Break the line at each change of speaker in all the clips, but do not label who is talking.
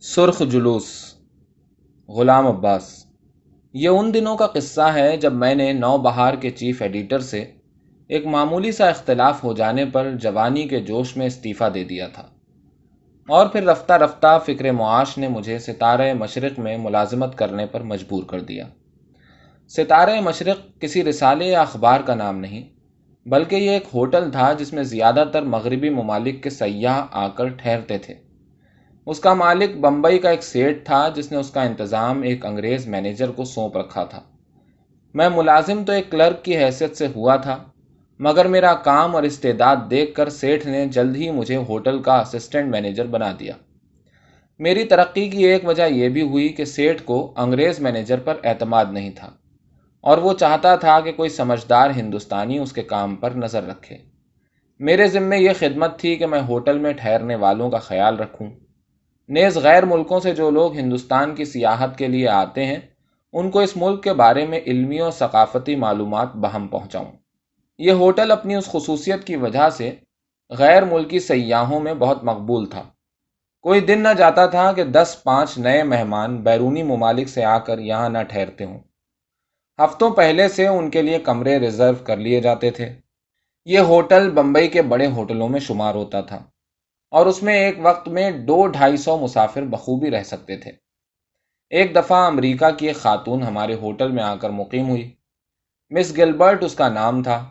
سرخ جلوس، غلام عباس۔ یہ ان دنوں کا قصہ ہے جب میں نے نو بہار کے چیف ایڈیٹر سے ایک معمولی سا اختلاف ہو جانے پر جوانی کے جوش میں استعفیٰ دے دیا تھا۔ اور پھر رفتہ رفتہ فکر معاش نے مجھے ستارہ مشرق میں ملازمت کرنے پر مجبور کر دیا۔ ستارہ مشرق کسی رسالے یا اخبار کا نام نہیں، بلکہ یہ ایک ہوٹل تھا جس میں زیادہ تر مغربی ممالک کے سیاح آ کر ٹھہرتے تھے۔ اس کا مالک بمبئی کا ایک سیٹ تھا جس نے اس کا انتظام ایک انگریز مینیجر کو سونپ رکھا تھا۔ میں ملازم تو ایک کلرک کی حیثیت سے ہوا تھا، مگر میرا کام اور استعداد دیکھ کر سیٹھ نے جلد ہی مجھے ہوٹل کا اسسٹنٹ مینیجر بنا دیا۔ میری ترقی کی ایک وجہ یہ بھی ہوئی کہ سیٹھ کو انگریز مینیجر پر اعتماد نہیں تھا، اور وہ چاہتا تھا کہ کوئی سمجھدار ہندوستانی اس کے کام پر نظر رکھے۔ میرے ذمے یہ خدمت تھی کہ میں ہوٹل میں ٹھہرنے والوں کا خیال رکھوں۔ نیز غیر ملکوں سے جو لوگ ہندوستان کی سیاحت کے لیے آتے ہیں، ان کو اس ملک کے بارے میں علمی اور ثقافتی معلومات بہم پہنچاؤں۔ یہ ہوٹل اپنی اس خصوصیت کی وجہ سے غیر ملکی سیاحوں میں بہت مقبول تھا۔ کوئی دن نہ جاتا تھا کہ دس پانچ نئے مہمان بیرونی ممالک سے آ کر یہاں نہ ٹھہرتے ہوں۔ ہفتوں پہلے سے ان کے لیے کمرے ریزرو کر لیے جاتے تھے۔ یہ ہوٹل بمبئی کے بڑے ہوٹلوں میں شمار ہوتا تھا۔ اور اس میں ایک وقت میں دو ڈھائی سو مسافر بخوبی رہ سکتے تھے۔ ایک دفعہ امریکہ کی ایک خاتون ہمارے ہوٹل میں آ کر مقیم ہوئی۔ مس گلبرٹ اس کا نام تھا۔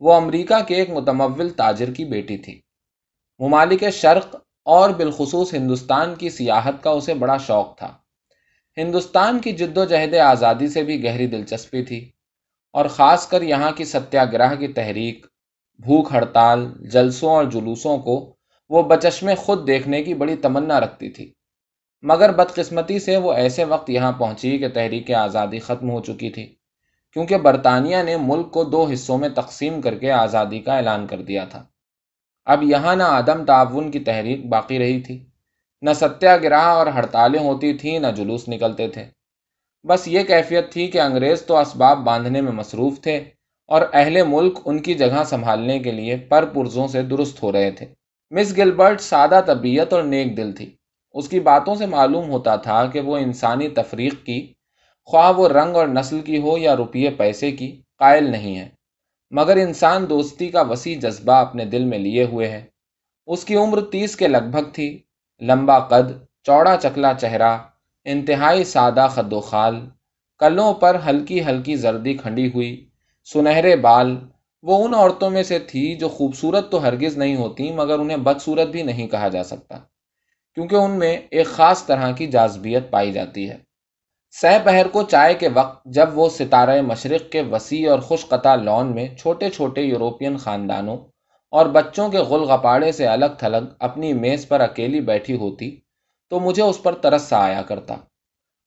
وہ امریکہ کے ایک متمول تاجر کی بیٹی تھی۔ ممالک شرق اور بالخصوص ہندوستان کی سیاحت کا اسے بڑا شوق تھا۔ ہندوستان کی جد و جہد آزادی سے بھی گہری دلچسپی تھی۔ اور خاص کر یہاں کی ستیہ گرہ کی تحریک، بھوک ہڑتال، جلسوں اور جلوسوں کو وہ بچشمے خود دیکھنے کی بڑی تمنا رکھتی تھی۔ مگر بدقسمتی سے وہ ایسے وقت یہاں پہنچی کہ تحریک آزادی ختم ہو چکی تھی، کیونکہ برطانیہ نے ملک کو دو حصوں میں تقسیم کر کے آزادی کا اعلان کر دیا تھا۔ اب یہاں نہ عدم تعاون کی تحریک باقی رہی تھی، نہ ستیہ گرہ اور ہڑتالیں ہوتی تھیں، نہ جلوس نکلتے تھے۔ بس یہ کیفیت تھی کہ انگریز تو اسباب باندھنے میں مصروف تھے اور اہل ملک ان کی جگہ سنبھالنے کے لیے پر پرزوں سے درست ہو رہے تھے۔ مس گلبرٹ سادہ طبیعت اور نیک دل تھی۔ اس کی باتوں سے معلوم ہوتا تھا کہ وہ انسانی تفریق کی، خواہ وہ رنگ اور نسل کی ہو یا روپیے پیسے کی، قائل نہیں ہے مگر انسان دوستی کا وسیع جذبہ اپنے دل میں لیے ہوئے ہے۔ اس کی عمر تیس کے لگ بھگ تھی۔ لمبا قد، چوڑا چکلا چہرہ، انتہائی سادہ خد و خال، کلوں پر ہلکی ہلکی زردی کھنڈی ہوئی، سنہرے بال وہ ان عورتوں میں سے تھی جو خوبصورت تو ہرگز نہیں ہوتی، مگر انہیں بدصورت بھی نہیں کہا جا سکتا، کیونکہ ان میں ایک خاص طرح کی جازبیت پائی جاتی ہے۔ سہ پہر کو چائے کے وقت جب وہ ستارہ مشرق کے وسیع اور خوش قطع لون میں چھوٹے چھوٹے یورپین خاندانوں اور بچوں کے غل غپاڑے سے الگ تھلگ اپنی میز پر اکیلی بیٹھی ہوتی، تو مجھے اس پر ترس سا آیا کرتا۔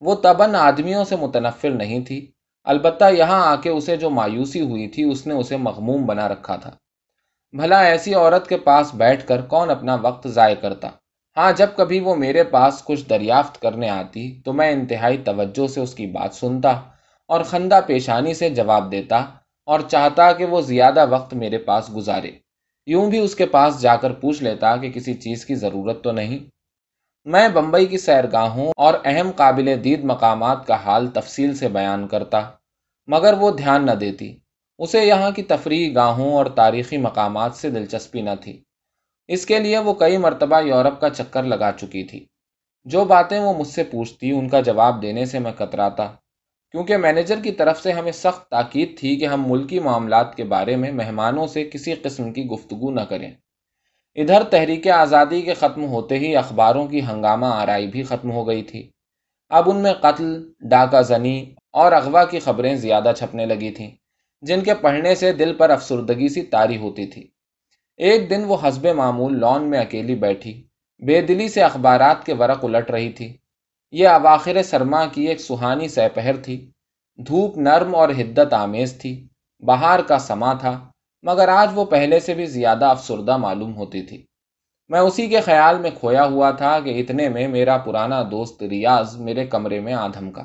وہ تبن آدمیوں سے متنفر نہیں تھی البتہ یہاں آ کے اسے جو مایوسی ہوئی تھی، اس نے اسے مغموم بنا رکھا تھا۔ بھلا ایسی عورت کے پاس بیٹھ کر کون اپنا وقت ضائع کرتا؟ ہاں جب کبھی وہ میرے پاس کچھ دریافت کرنے آتی تو میں انتہائی توجہ سے اس کی بات سنتا اور خندہ پیشانی سے جواب دیتا اور چاہتا کہ وہ زیادہ وقت میرے پاس گزارے۔ یوں بھی اس کے پاس جا کر پوچھ لیتا کہ کسی چیز کی ضرورت تو نہیں؟ میں بمبئی کی سیرگاہوں اور اہم قابل دید مقامات کا حال تفصیل سے بیان کرتا، مگر وہ دھیان نہ دیتی۔ اسے یہاں کی تفریح گاہوں اور تاریخی مقامات سے دلچسپی نہ تھی۔ اس کے لیے وہ کئی مرتبہ یورپ کا چکر لگا چکی تھی۔ جو باتیں وہ مجھ سے پوچھتی، ان کا جواب دینے سے میں کتراتا، کیونکہ مینیجر کی طرف سے ہمیں سخت تاکید تھی کہ ہم ملکی معاملات کے بارے میں مہمانوں سے کسی قسم کی گفتگو نہ کریں۔ ادھر تحریک آزادی کے ختم ہوتے ہی اخباروں کی ہنگامہ آرائی بھی ختم ہو گئی تھی۔ اب ان میں قتل، ڈاکہ زنی اور اغوا کی خبریں زیادہ چھپنے لگی تھیں، جن کے پڑھنے سے دل پر افسردگی سی تاری ہوتی تھی۔ ایک دن وہ حسب معمول لان میں اکیلی بیٹھی۔ بے دلی سے اخبارات کے ورق الٹ رہی تھی۔ یہ اواخر سرما کی ایک سہانی سہ پہر تھی۔ دھوپ نرم اور حدت آمیز تھی۔ بہار کا سما تھا۔ مگر آج وہ پہلے سے بھی زیادہ افسردہ معلوم ہوتی تھی۔ میں اسی کے خیال میں کھویا ہوا تھا کہ اتنے میں میرا پرانا دوست ریاض میرے کمرے میں آدھم کا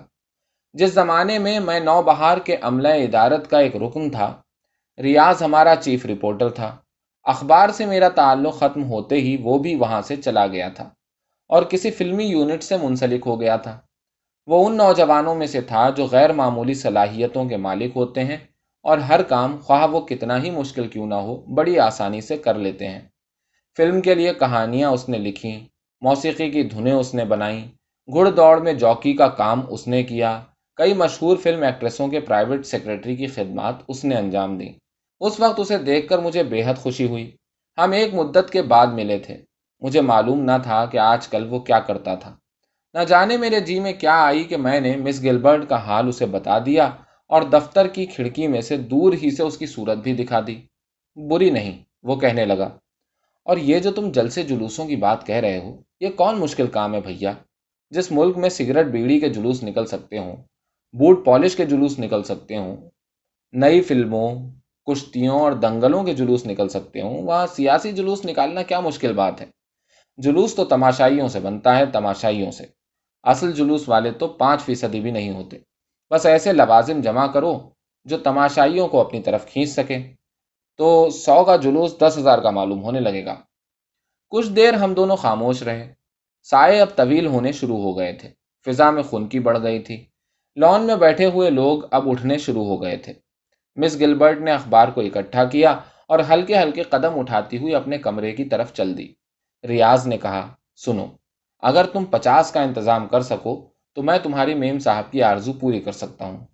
جس زمانے میں میں نو بہار کے عملہ ادارت کا ایک رکن تھا، ریاض ہمارا چیف رپورٹر تھا۔ اخبار سے میرا تعلق ختم ہوتے ہی وہ بھی وہاں سے چلا گیا تھا اور کسی فلمی یونٹ سے منسلک ہو گیا تھا۔ وہ ان نوجوانوں میں سے تھا جو غیر معمولی صلاحیتوں کے مالک ہوتے ہیں اور ہر کام خواہ وہ کتنا ہی مشکل کیوں نہ ہو، بڑی آسانی سے کر لیتے ہیں۔ فلم کے لیے کہانیاں اس نے لکھیں موسیقی کی دھنیں اس نے بنائیں گھڑ دوڑ میں جوکی کا کام اس نے کیا۔ کئی مشہور فلم ایکٹریسوں کے پرائیویٹ سیکرٹری کی خدمات اس نے انجام دیں اس وقت اسے دیکھ کر مجھے بے حد خوشی ہوئی۔ ہم ایک مدت کے بعد ملے تھے۔ مجھے معلوم نہ تھا کہ آج کل وہ کیا کرتا تھا۔ نہ جانے میرے جی میں کیا آئی کہ میں نے مس گلبرٹ کا حال اسے بتا دیا۔ اور دفتر کی کھڑکی میں سے دور ہی سے اس کی صورت بھی دکھا دی۔ بری نہیں، وہ کہنے لگا۔ اور یہ جو تم جلسے جلوسوں کی بات کہہ رہے ہو، یہ کون مشکل کام ہے بھیا؟ جس ملک میں سگریٹ بیڑی کے جلوس نکل سکتے ہوں، بوٹ پالش کے جلوس نکل سکتے ہوں، نئی فلموں، کشتیوں اور دنگلوں کے جلوس نکل سکتے ہوں، وہاں سیاسی جلوس نکالنا کیا مشکل بات ہے؟ جلوس تو تماشائیوں سے بنتا ہے، تماشائیوں سے۔ اصل جلوس والے تو پانچ فیصدی بھی نہیں ہوتے۔ بس ایسے لوازم جمع کرو جو تماشائیوں کو اپنی طرف کھینچ سکے تو سو کا جلوس دس ہزار کا معلوم ہونے لگے گا۔ کچھ دیر ہم دونوں خاموش رہے۔ سائے اب طویل ہونے شروع ہو گئے تھے۔ فضا میں خنکی بڑھ گئی تھی۔ لان میں بیٹھے ہوئے لوگ اب اٹھنے شروع ہو گئے تھے۔ مس گلبرٹ نے اخبار کو اکٹھا کیا اور ہلکے ہلکے قدم اٹھاتی ہوئی اپنے کمرے کی طرف چل دی۔ ریاض نے کہا، سنو، اگر تم پچاس کا انتظام کر سکو تو میں تمہاری میم صاحب کی آرزو پوری کر سکتا ہوں۔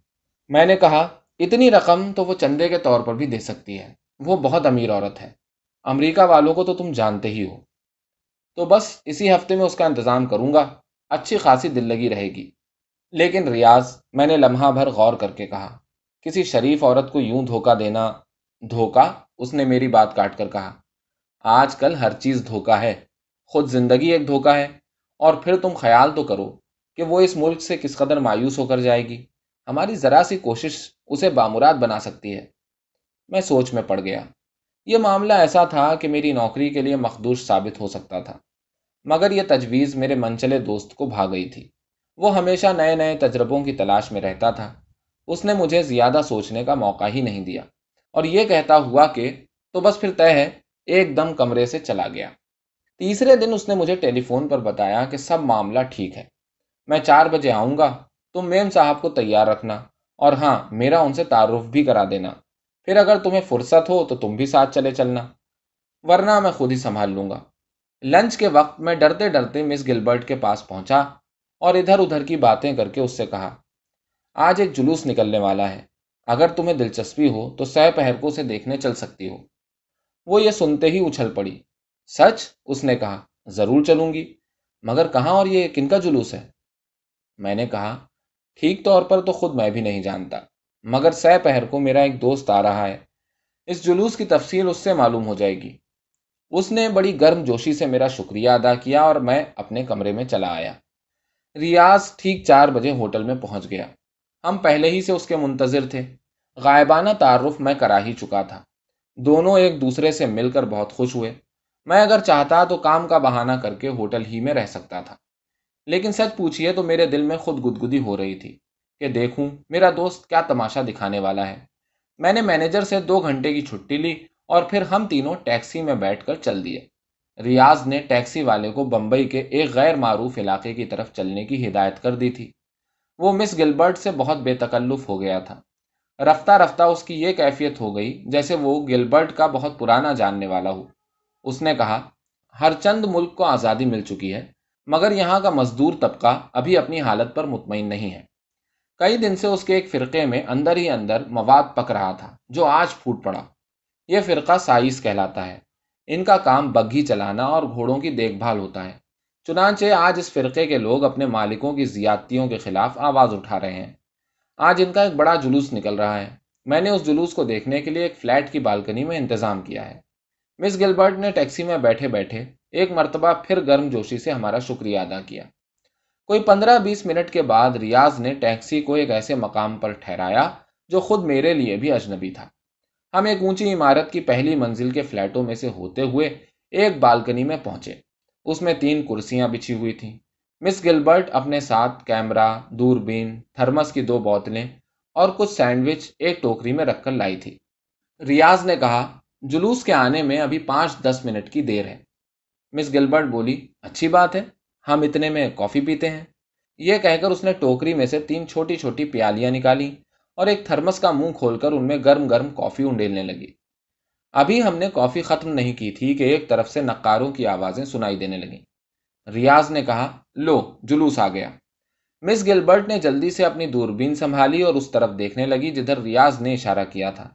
میں نے کہا، اتنی رقم تو وہ چندے کے طور پر بھی دے سکتی ہے۔ وہ بہت امیر عورت ہے۔ امریکہ والوں کو تو تم جانتے ہی ہو۔ تو بس اسی ہفتے میں اس کا انتظام کروں گا۔ اچھی خاصی دل لگی رہے گی۔ لیکن ریاض، میں نے لمحہ بھر غور کر کے کہا، کسی شریف عورت کو یوں دھوکہ دینا، دھوکہ؟ اس نے میری بات کاٹ کر کہا، آج کل ہر چیز دھوکہ ہے۔ خود زندگی ایک دھوکہ ہے۔ اور پھر تم خیال تو کرو کہ وہ اس ملک سے کس قدر مایوس ہو کر جائے گی۔ ہماری ذرا سی کوشش اسے بامراد بنا سکتی ہے۔ میں سوچ میں پڑ گیا۔ یہ معاملہ ایسا تھا کہ میری نوکری کے لیے مخدوش ثابت ہو سکتا تھا، مگر یہ تجویز میرے منچلے دوست کو بھا گئی تھی۔ وہ ہمیشہ نئے نئے تجربوں کی تلاش میں رہتا تھا۔ اس نے مجھے زیادہ سوچنے کا موقع ہی نہیں دیا۔ اور یہ کہتا ہوا کہ تو بس پھر طے ہے، ایک دم کمرے سے چلا گیا۔ تیسرے دن اس نے مجھے ٹیلی فون پر بتایا کہ سب معاملہ ٹھیک ہے۔ میں چار بجے آؤں گا، تم میم صاحب کو تیار رکھنا، اور ہاں میرا ان سے تعارف بھی کرا دینا۔ پھر اگر تمہیں فرصت ہو تو تم بھی ساتھ چلے چلنا، ورنہ میں خود ہی سنبھال لوں گا۔ لنچ کے وقت میں ڈرتے ڈرتے مس گلبرٹ کے پاس پہنچا اور ادھر ادھر کی باتیں کر کے اس سے کہا، آج ایک جلوس نکلنے والا ہے، اگر تمہیں دلچسپی ہو تو سہ پہر کو اسے دیکھنے چل سکتی ہو۔ وہ یہ سنتے ہی اچھل پڑی۔ سچ؟ اس نے کہا، ضرور چلوں گی، مگر کہاں اور یہ کن کا جلوس ہے؟ میں نے کہا، ٹھیک طور پر تو خود میں بھی نہیں جانتا، مگر سہ پہر کو میرا ایک دوست آ رہا ہے، اس جلوس کی تفصیل اس سے معلوم ہو جائے گی۔ اس نے بڑی گرم جوشی سے میرا شکریہ ادا کیا اور میں اپنے کمرے میں چلا آیا۔ ریاض ٹھیک چار بجے ہوٹل میں پہنچ گیا۔ ہم پہلے ہی سے اس کے منتظر تھے۔ غائبانہ تعارف میں کرا ہی چکا تھا۔ دونوں ایک دوسرے سے مل کر بہت خوش ہوئے۔ میں اگر چاہتا تو کام کا بہانہ کر کے ہوٹل ہی میں رہ سکتا تھا۔ لیکن سچ پوچھئے تو میرے دل میں خود گدگدی ہو رہی تھی کہ دیکھوں میرا دوست کیا تماشا دکھانے والا ہے۔ میں نے مینیجر سے دو گھنٹے کی چھٹی لی اور پھر ہم تینوں ٹیکسی میں بیٹھ کر چل دیے۔ ریاض نے ٹیکسی والے کو بمبئی کے ایک غیر معروف علاقے کی طرف چلنے کی ہدایت کر دی تھی۔ وہ مس گلبرٹ سے بہت بے تکلف ہو گیا تھا۔ رفتہ رفتہ اس کی یہ کیفیت ہو گئی جیسے وہ گلبرٹ کا بہت پرانا جاننے والا ہو۔ اس نے کہا، ہر چند ملک کو آزادی مل چکی ہے۔ مگر یہاں کا مزدور طبقہ ابھی اپنی حالت پر مطمئن نہیں ہے۔ کئی دن سے اس کے ایک فرقے میں اندر ہی اندر مواد پک رہا تھا، جو آج پھوٹ پڑا۔ یہ فرقہ سائز کہلاتا ہے۔ ان کا کام بگھی چلانا اور گھوڑوں کی دیکھ بھال ہوتا ہے۔ چنانچہ آج اس فرقے کے لوگ اپنے مالکوں کی زیادتیوں کے خلاف آواز اٹھا رہے ہیں۔ آج ان کا ایک بڑا جلوس نکل رہا ہے۔ میں نے اس جلوس کو دیکھنے کے لیے ایک فلیٹ کی بالکنی میں انتظام کیا ہے۔ مس گلبرٹ نے ٹیکسی میں بیٹھے بیٹھے ایک مرتبہ پھر گرم جوشی سے ہمارا شکریہ ادا کیا۔ کوئی پندرہ بیس منٹ کے بعد ریاض نے ٹیکسی کو ایک ایسے مقام پر ٹھہرایا جو خود میرے لیے بھی اجنبی تھا۔ ہم ایک اونچی عمارت کی پہلی منزل کے فلیٹوں میں سے ہوتے ہوئے ایک بالکنی میں پہنچے۔ اس میں تین کرسیاں بچھی ہوئی تھیں۔ مس گلبرٹ اپنے ساتھ کیمرہ، دوربین، تھرمس کی دو بوتلیں اور کچھ سینڈوچ ایک ٹوکری میں رکھ کر لائی تھی۔ ریاض نے کہا، جلوس کے آنے میں ابھی پانچ دس منٹ کی دیر ہے۔ مس گلبرٹ بولی، اچھی بات ہے، ہم اتنے میں کافی پیتے ہیں۔ یہ کہہ کر اس نے ٹوکری میں سے تین چھوٹی چھوٹی پیالیاں نکالی اور ایک تھرمس کا منہ کھول کر ان میں گرم گرم کافی انڈیلنے لگی۔ ابھی ہم نے کافی ختم نہیں کی تھی کہ ایک طرف سے نقاروں کی آوازیں سنائی دینے لگیں۔ ریاض نے کہا، لو، جلوس آ گیا۔ مس گلبرٹ نے جلدی سے اپنی دوربین سنبھالی اور اس طرف دیکھنے لگی جدھر ریاض نے اشارہ کیا تھا۔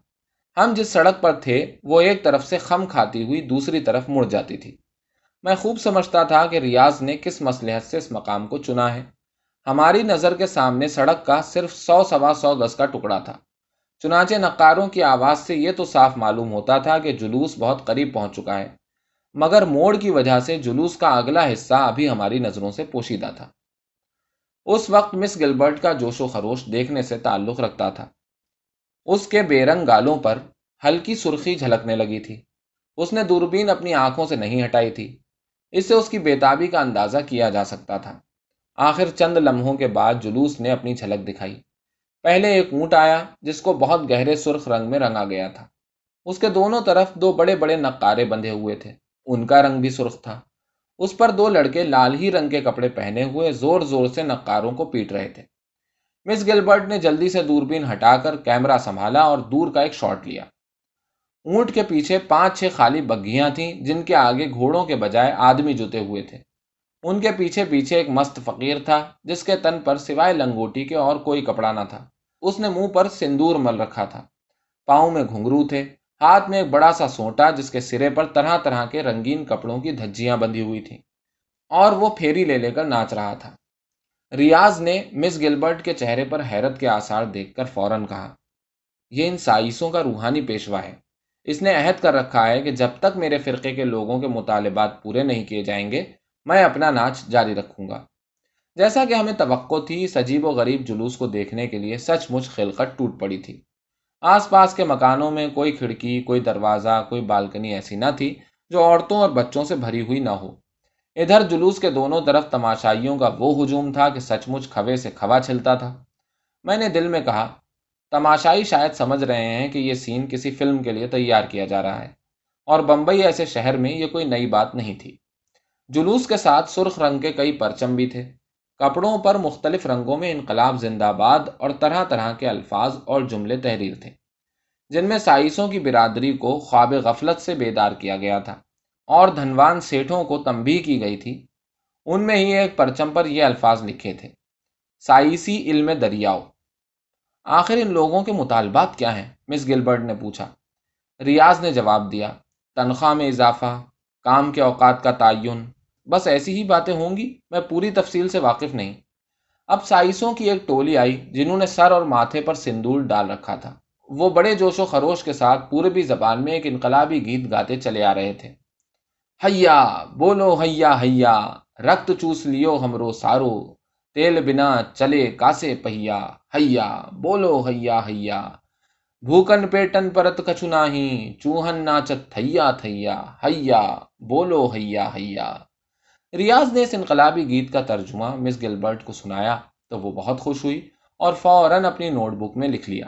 ہم جس سڑک پر تھے، وہ ایک طرف سے خم کھاتی ہوئی دوسری طرف مڑ جاتی تھی۔ میں خوب سمجھتا تھا کہ ریاض نے کس مسلحت سے اس مقام کو چنا ہے۔ ہماری نظر کے سامنے سڑک کا صرف سو سوا سو گز کا ٹکڑا تھا۔ چنانچہ نقاروں کی آواز سے یہ تو صاف معلوم ہوتا تھا کہ جلوس بہت قریب پہنچ چکا ہے۔ مگر موڑ کی وجہ سے جلوس کا اگلا حصہ ابھی ہماری نظروں سے پوشیدہ تھا۔ اس وقت مس گلبرٹ کا جوش و خروش دیکھنے سے تعلق رکھتا تھا۔ اس کے بے رنگ گالوں پر ہلکی سرخی جھلکنے لگی تھی۔ اس نے دوربین اپنی آنکھوں سے نہیں ہٹائی تھی۔ اس سے اس کی بےتابی کا اندازہ کیا جا سکتا تھا۔ آخر چند لمحوں کے بعد جلوس نے اپنی جھلک دکھائی۔ پہلے ایک اونٹ آیا جس کو بہت گہرے سرخ رنگ میں رنگا گیا تھا۔ اس کے دونوں طرف دو بڑے بڑے نقارے بندھے ہوئے تھے۔ ان کا رنگ بھی سرخ تھا۔ اس پر دو لڑکے لال ہی رنگ کے کپڑے پہنے ہوئے زور زور سے نقاروں کو پیٹ رہے تھے۔ مس گلبرٹ نے جلدی سے دوربین ہٹا کر کیمرہ سنبھالا اور دور کا ایک شاٹ لیا۔ اونٹ کے پیچھے پانچ چھ خالی بگھیاں تھیں جن کے آگے گھوڑوں کے بجائے آدمی جوتے ہوئے تھے۔ ان کے پیچھے پیچھے ایک مست فقیر تھا جس کے تن پر سوائے لنگوٹی کے اور کوئی کپڑا نہ تھا۔ اس نے منہ پر سندور مل رکھا تھا۔ پاؤں میں گھنگرو تھے، ہاتھ میں ایک بڑا سا سوٹا جس کے سرے پر طرح طرح کے رنگین کپڑوں کی دھجیاں بندھی ہوئی تھیں۔ اور وہ پھیری لے لے کر ناچ رہا تھا۔ ریاض نے مس گلبرٹ کے چہرے پر حیرت کے آثار دیکھ کر فوراً کہا، یہ ان سائسوں کا روحانی پیشوا ہے۔ اس نے عہد کر رکھا ہے کہ جب تک میرے فرقے کے لوگوں کے مطالبات پورے نہیں کیے جائیں گے، میں اپنا ناچ جاری رکھوں گا۔ جیسا کہ ہمیں توقع تھی سجیب و غریب جلوس کو دیکھنے کے لیے سچ مچ خلقت ٹوٹ پڑی تھی۔ آس پاس کے مکانوں میں کوئی کھڑکی، کوئی دروازہ، کوئی بالکنی ایسی نہ تھی جو عورتوں اور بچوں سے بھری ہوئی نہ ہو۔ ادھر جلوس کے دونوں طرف تماشائیوں کا وہ ہجوم تھا کہ سچ مچ کھوے سے کھوا چھلتا تھا۔ میں نے دل میں کہا تماشائی شاید سمجھ رہے ہیں کہ یہ سین کسی فلم کے لیے تیار کیا جا رہا ہے، اور بمبئی ایسے شہر میں یہ کوئی نئی بات نہیں تھی۔ جلوس کے ساتھ سرخ رنگ کے کئی پرچم بھی تھے۔ کپڑوں پر مختلف رنگوں میں انقلاب زندہ باد اور طرح طرح کے الفاظ اور جملے تحریر تھے، جن میں سائسوں کی برادری کو خواب غفلت سے بیدار کیا گیا تھا اور دھنوان سیٹھوں کو تمبی کی گئی تھی۔ ان میں ہی ایک پرچم پر یہ الفاظ لکھے تھے، سائسی علم دریاؤ۔ آخر ان لوگوں کے مطالبات کیا ہیں؟ مس گلبرٹ نے پوچھا۔ ریاض نے جواب دیا، تنخواہ میں اضافہ، کام کے اوقات کا تعین۔ بس ایسی ہی باتیں ہوں گی، میں پوری تفصیل سے واقف نہیں۔ اب سائسوں کی ایک ٹولی آئی، جنہوں نے سر اور ماتھے پر سندور ڈال رکھا تھا۔ وہ بڑے جوش و خروش کے ساتھ پوربی زبان میں ایک انقلابی گیت گاتے چلے آ رہے تھے۔ ہیا، بولو ہیا ہیا، رکت چوس لیو ہمرو سارو۔ تیل بنا چلے کاسے پہیا، ہیا، بولو ہیا ہیا۔ بھوکن پیٹن پرت کچھ نہیں چوہن ناچت تھیا تھیا۔ ہیا، بولو ہیا ہیا۔ ریاض نے اس انقلابی گیت کا ترجمہ مس گلبرٹ کو سنایا تو وہ بہت خوش ہوئی اور فوراً اپنی نوٹ بک میں لکھ لیا۔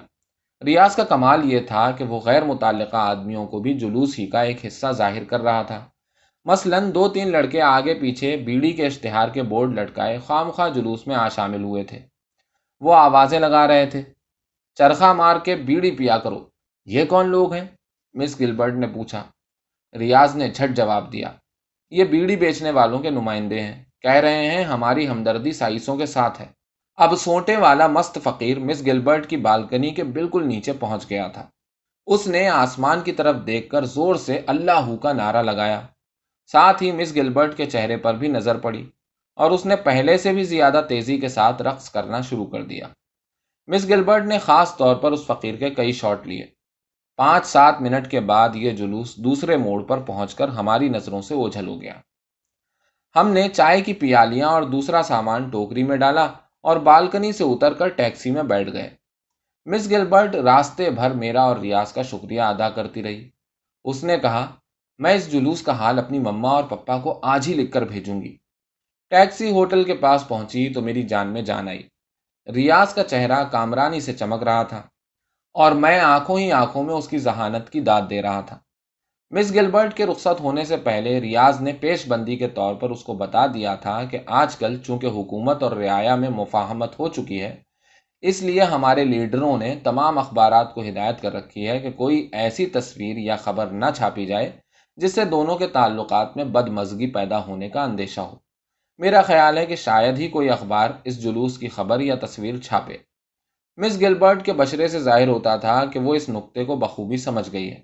ریاض کا کمال یہ تھا کہ وہ غیر متعلقہ آدمیوں کو بھی جلوس ہی کا ایک حصہ ظاہر کر رہا تھا۔ مثلا دو تین لڑکے آگے پیچھے بیڑی کے اشتہار کے بورڈ لٹکائے خام خواہ جلوس میں آ شامل ہوئے تھے۔ وہ آوازیں لگا رہے تھے۔ چرخا مار کے بیڑی پیا کرو۔ یہ کون لوگ ہیں؟ مس گلبرٹ نے پوچھا۔ ریاض نے جھٹ جواب دیا۔ یہ بیڑی بیچنے والوں کے نمائندے ہیں۔ کہہ رہے ہیں ہماری ہمدردی سائسوں کے ساتھ ہے۔ اب سوٹے والا مست فقیر مس گلبرٹ کی بالکنی کے بالکل نیچے پہنچ گیا تھا۔ اس نے آسمان کی طرف دیکھ کر زور سے اللہ ہو کا نعرہ لگایا۔ ساتھ ہی مس گلبرٹ کے چہرے پر بھی نظر پڑی اور اس نے پہلے سے بھی زیادہ تیزی کے ساتھ رقص کرنا شروع کر دیا۔ مس گلبرٹ نے خاص طور پر اس فقیر کے کئی شاٹ لیے۔ پانچ سات منٹ کے بعد یہ جلوس دوسرے موڑ پر پہنچ کر ہماری نظروں سے اوجھل ہو گیا۔ ہم نے چائے کی پیالیاں اور دوسرا سامان ٹوکری میں ڈالا اور بالکنی سے اتر کر ٹیکسی میں بیٹھ گئے۔ مس گلبرٹ راستے بھر میرا اور ریاض کا شکریہ ادا کرتی رہی۔ اس نے کہا میں اس جلوس کا حال اپنی مما اور پپا کو آج ہی لکھ کر بھیجوں گی۔ ٹیکسی ہوٹل کے پاس پہنچی تو میری جان میں جان آئی۔ ریاض کا چہرہ کامرانی سے چمک رہا تھا اور میں آنکھوں ہی آنکھوں میں اس کی ذہانت کی داد دے رہا تھا۔ مس گلبرٹ کے رخصت ہونے سے پہلے ریاض نے پیش بندی کے طور پر اس کو بتا دیا تھا کہ آج کل چونکہ حکومت اور رعایا میں مفاہمت ہو چکی ہے، اس لیے ہمارے لیڈروں نے تمام اخبارات کو ہدایت کر رکھی ہے کہ کوئی ایسی تصویر یا خبر نہ چھاپی جائے جس سے دونوں کے تعلقات میں بد مزگی پیدا ہونے کا اندیشہ ہو۔ میرا خیال ہے کہ شاید ہی کوئی اخبار اس جلوس کی خبر یا تصویر چھاپے۔ مس گلبرٹ کے بشرے سے ظاہر ہوتا تھا کہ وہ اس نقطے کو بخوبی سمجھ گئی ہے۔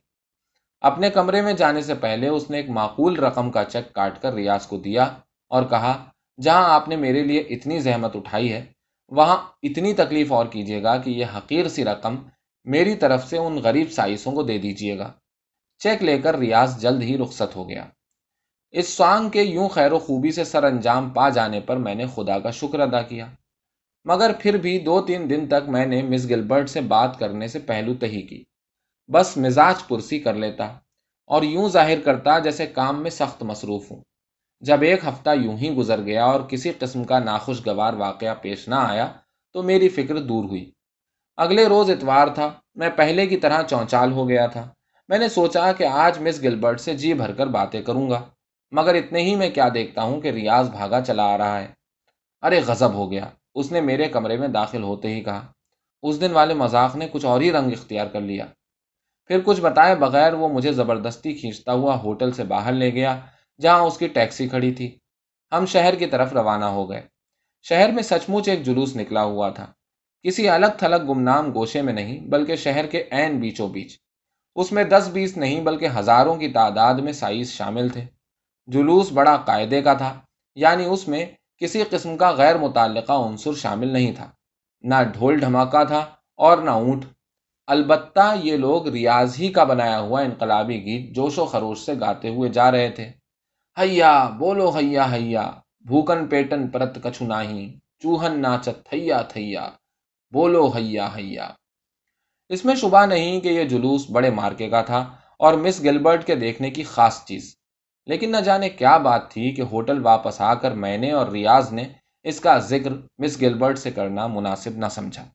اپنے کمرے میں جانے سے پہلے اس نے ایک معقول رقم کا چیک کاٹ کر ریاض کو دیا اور کہا، جہاں آپ نے میرے لیے اتنی زحمت اٹھائی ہے، وہاں اتنی تکلیف اور کیجیے گا کہ یہ حقیر سی رقم میری طرف سے ان غریب سائسوں کو دے دیجیے گا۔ چیک لے کر ریاض جلد ہی رخصت ہو گیا۔ اس سانگ کے یوں خیر و خوبی سے سر انجام پا جانے پر میں نے خدا کا شکر ادا کیا۔ مگر پھر بھی دو تین دن تک میں نے مس گلبرٹ سے بات کرنے سے پہلو تہی کی۔ بس مزاج پرسی کر لیتا اور یوں ظاہر کرتا جیسے کام میں سخت مصروف ہوں۔ جب ایک ہفتہ یوں ہی گزر گیا اور کسی قسم کا ناخوشگوار واقعہ پیش نہ آیا تو میری فکر دور ہوئی۔ اگلے روز اتوار تھا، میں پہلے کی طرح چونچال ہو گیا تھا۔ میں نے سوچا کہ آج مس گلبرٹ سے جی بھر کر باتیں کروں گا، مگر اتنے ہی میں کیا دیکھتا ہوں کہ ریاض بھاگا چلا آ رہا ہے۔ ارے غضب ہو گیا۔ اس نے میرے کمرے میں داخل ہوتے ہی کہا۔ اس دن والے مذاق نے کچھ اور ہی رنگ اختیار کر لیا۔ پھر کچھ بتائے بغیر وہ مجھے زبردستی کھینچتا ہوا ہوٹل سے باہر لے گیا، جہاں اس کی ٹیکسی کھڑی تھی۔ ہم شہر کی طرف روانہ ہو گئے۔ شہر میں سچ مچ ایک جلوس نکلا ہوا تھا۔ کسی الگ تھلگ گمنام گوشے میں نہیں، بلکہ شہر کے عین بیچوں بیچ۔ اس میں دس بیس نہیں بلکہ ہزاروں کی تعداد میں سائز شامل تھے۔ جلوس بڑا قاعدے کا تھا یعنی اس میں کسی قسم کا غیر متعلقہ عنصر شامل نہیں تھا۔ نہ ڈھول ڈھماکہ تھا اور نہ اونٹ۔ البتہ یہ لوگ ریاض ہی کا بنایا ہوا انقلابی گیت جوش و خروش سے گاتے ہوئے جا رہے تھے۔ ہیا، بولو ہیا ہیا، بھوکن پیٹن پرت کچھ نہیں چوہن ناچت تھیا تھیا، بولو ہیا ہیا۔ اس میں شبہ نہیں کہ یہ جلوس بڑے مارکے کا تھا اور مس گلبرٹ کے دیکھنے کی خاص چیز۔ لیکن نہ جانے کیا بات تھی کہ ہوٹل واپس آ کر میں نے اور ریاض نے اس کا ذکر مس گلبرٹ سے کرنا مناسب نہ سمجھا۔